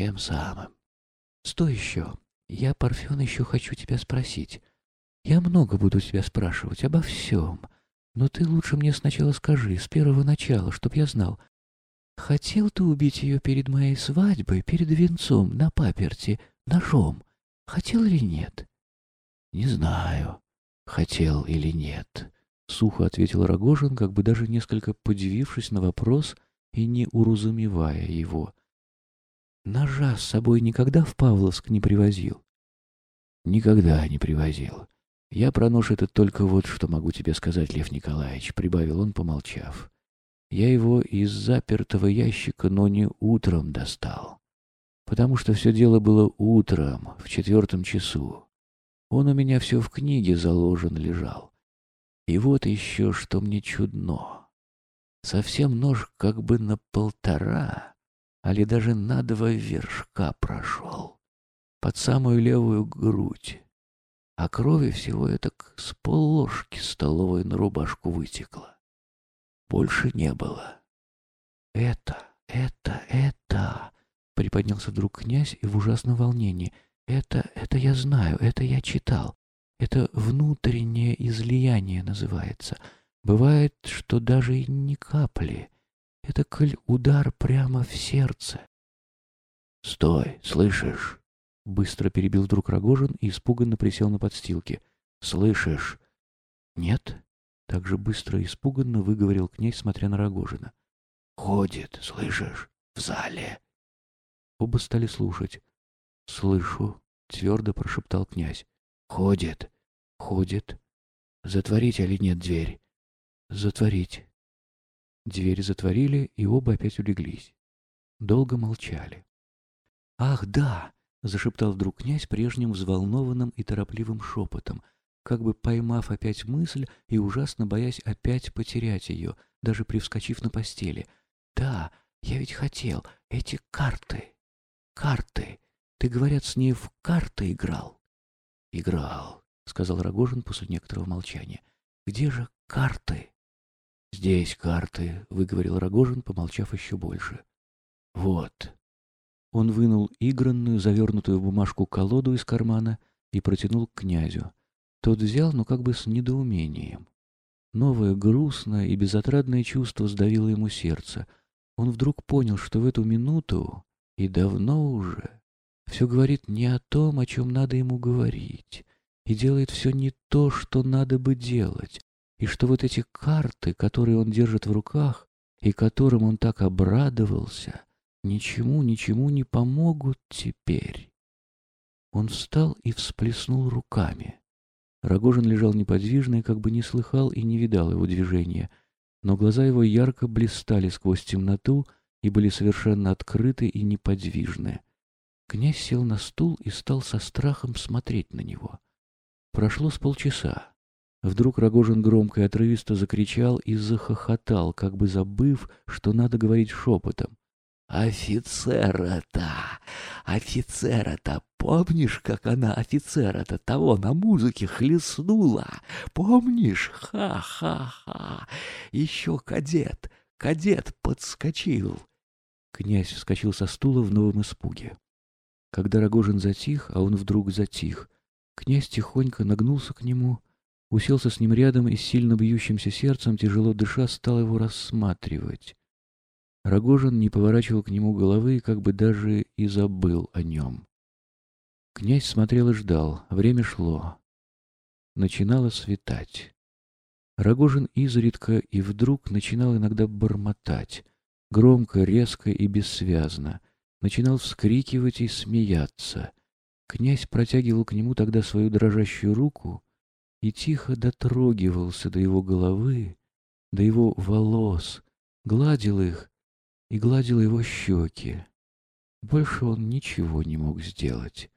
Тем самым. Стой еще. Я, Парфен, еще хочу тебя спросить. Я много буду тебя спрашивать обо всем. Но ты лучше мне сначала скажи, с первого начала, чтоб я знал. Хотел ты убить ее перед моей свадьбой, перед венцом, на паперти, ножом? Хотел или нет? Не знаю, хотел или нет. Сухо ответил Рогожин, как бы даже несколько подивившись на вопрос и не уразумевая его. Ножа с собой никогда в Павловск не привозил? Никогда не привозил. Я про нож этот только вот что могу тебе сказать, Лев Николаевич, прибавил он, помолчав. Я его из запертого ящика, но не утром достал. Потому что все дело было утром, в четвертом часу. Он у меня все в книге заложен лежал. И вот еще что мне чудно. Совсем нож как бы на полтора али даже на два вершка прошел, под самую левую грудь, а крови всего это с полложки столовой на рубашку вытекло. Больше не было. «Это, это, это...» — приподнялся вдруг князь и в ужасном волнении. «Это, это я знаю, это я читал. Это внутреннее излияние называется. Бывает, что даже и ни капли». Это коль удар прямо в сердце. «Стой, слышишь?» Быстро перебил вдруг Рогожин и испуганно присел на подстилке. «Слышишь?» «Нет?» Так же быстро и испуганно выговорил князь, смотря на Рогожина. «Ходит, слышишь? В зале!» Оба стали слушать. «Слышу», — твердо прошептал князь. «Ходит, ходит. Затворить или нет дверь?» «Затворить». Двери затворили, и оба опять улеглись. Долго молчали. «Ах, да!» — зашептал вдруг князь прежним взволнованным и торопливым шепотом, как бы поймав опять мысль и ужасно боясь опять потерять ее, даже привскочив на постели. «Да, я ведь хотел. Эти карты. Карты. Ты, говорят, с ней в карты играл?» «Играл», — сказал Рогожин после некоторого молчания. «Где же карты?» «Здесь карты», — выговорил Рогожин, помолчав еще больше. «Вот». Он вынул игранную, завернутую в бумажку колоду из кармана и протянул к князю. Тот взял, но как бы с недоумением. Новое грустное и безотрадное чувство сдавило ему сердце. Он вдруг понял, что в эту минуту, и давно уже, все говорит не о том, о чем надо ему говорить, и делает все не то, что надо бы делать, и что вот эти карты, которые он держит в руках, и которым он так обрадовался, ничему, ничему не помогут теперь. Он встал и всплеснул руками. Рогожин лежал неподвижно и как бы не слыхал и не видал его движения, но глаза его ярко блистали сквозь темноту и были совершенно открыты и неподвижны. Князь сел на стул и стал со страхом смотреть на него. Прошло с полчаса. Вдруг Рогожин громко и отрывисто закричал и захохотал, как бы забыв, что надо говорить шепотом. «Офицера-то! Офицера-то! Помнишь, как она офицера-то того на музыке хлестнула? Помнишь? Ха-ха-ха! Еще кадет! Кадет подскочил!» Князь вскочил со стула в новом испуге. Когда Рогожин затих, а он вдруг затих, князь тихонько нагнулся к нему — уселся с ним рядом и с сильно бьющимся сердцем, тяжело дыша, стал его рассматривать. Рогожин не поворачивал к нему головы и как бы даже и забыл о нем. Князь смотрел и ждал. Время шло. Начинало светать. Рогожин изредка и вдруг начинал иногда бормотать, громко, резко и бессвязно. Начинал вскрикивать и смеяться. Князь протягивал к нему тогда свою дрожащую руку и тихо дотрогивался до его головы, до его волос, гладил их и гладил его щеки. Больше он ничего не мог сделать.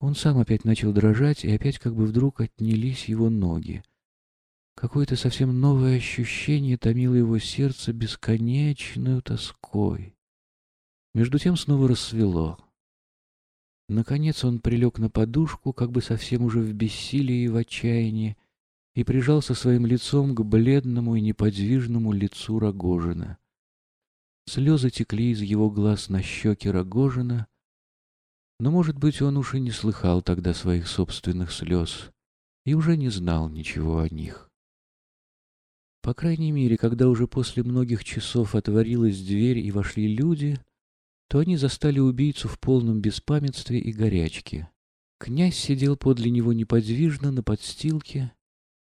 Он сам опять начал дрожать, и опять как бы вдруг отнялись его ноги. Какое-то совсем новое ощущение томило его сердце бесконечную тоской. Между тем снова рассвело. Наконец он прилег на подушку, как бы совсем уже в бессилии и в отчаянии, и прижался своим лицом к бледному и неподвижному лицу Рогожина. Слезы текли из его глаз на щеки Рогожина, Но, может быть, он уж и не слыхал тогда своих собственных слез и уже не знал ничего о них. По крайней мере, когда уже после многих часов отворилась дверь и вошли люди, то они застали убийцу в полном беспамятстве и горячке. Князь сидел подле него неподвижно на подстилке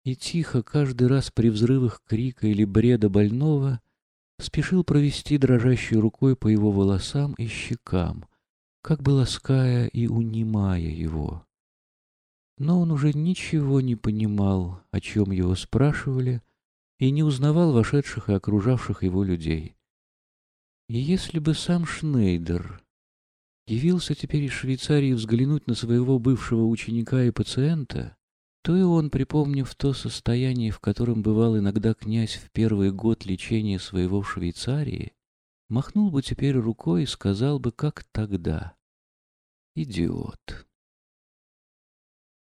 и тихо, каждый раз при взрывах крика или бреда больного, спешил провести дрожащей рукой по его волосам и щекам, как бы лаская и унимая его. Но он уже ничего не понимал, о чем его спрашивали, и не узнавал вошедших и окружавших его людей. И если бы сам Шнейдер явился теперь из Швейцарии взглянуть на своего бывшего ученика и пациента, то и он, припомнив то состояние, в котором бывал иногда князь в первый год лечения своего в Швейцарии, махнул бы теперь рукой и сказал бы, как тогда. «Идиот!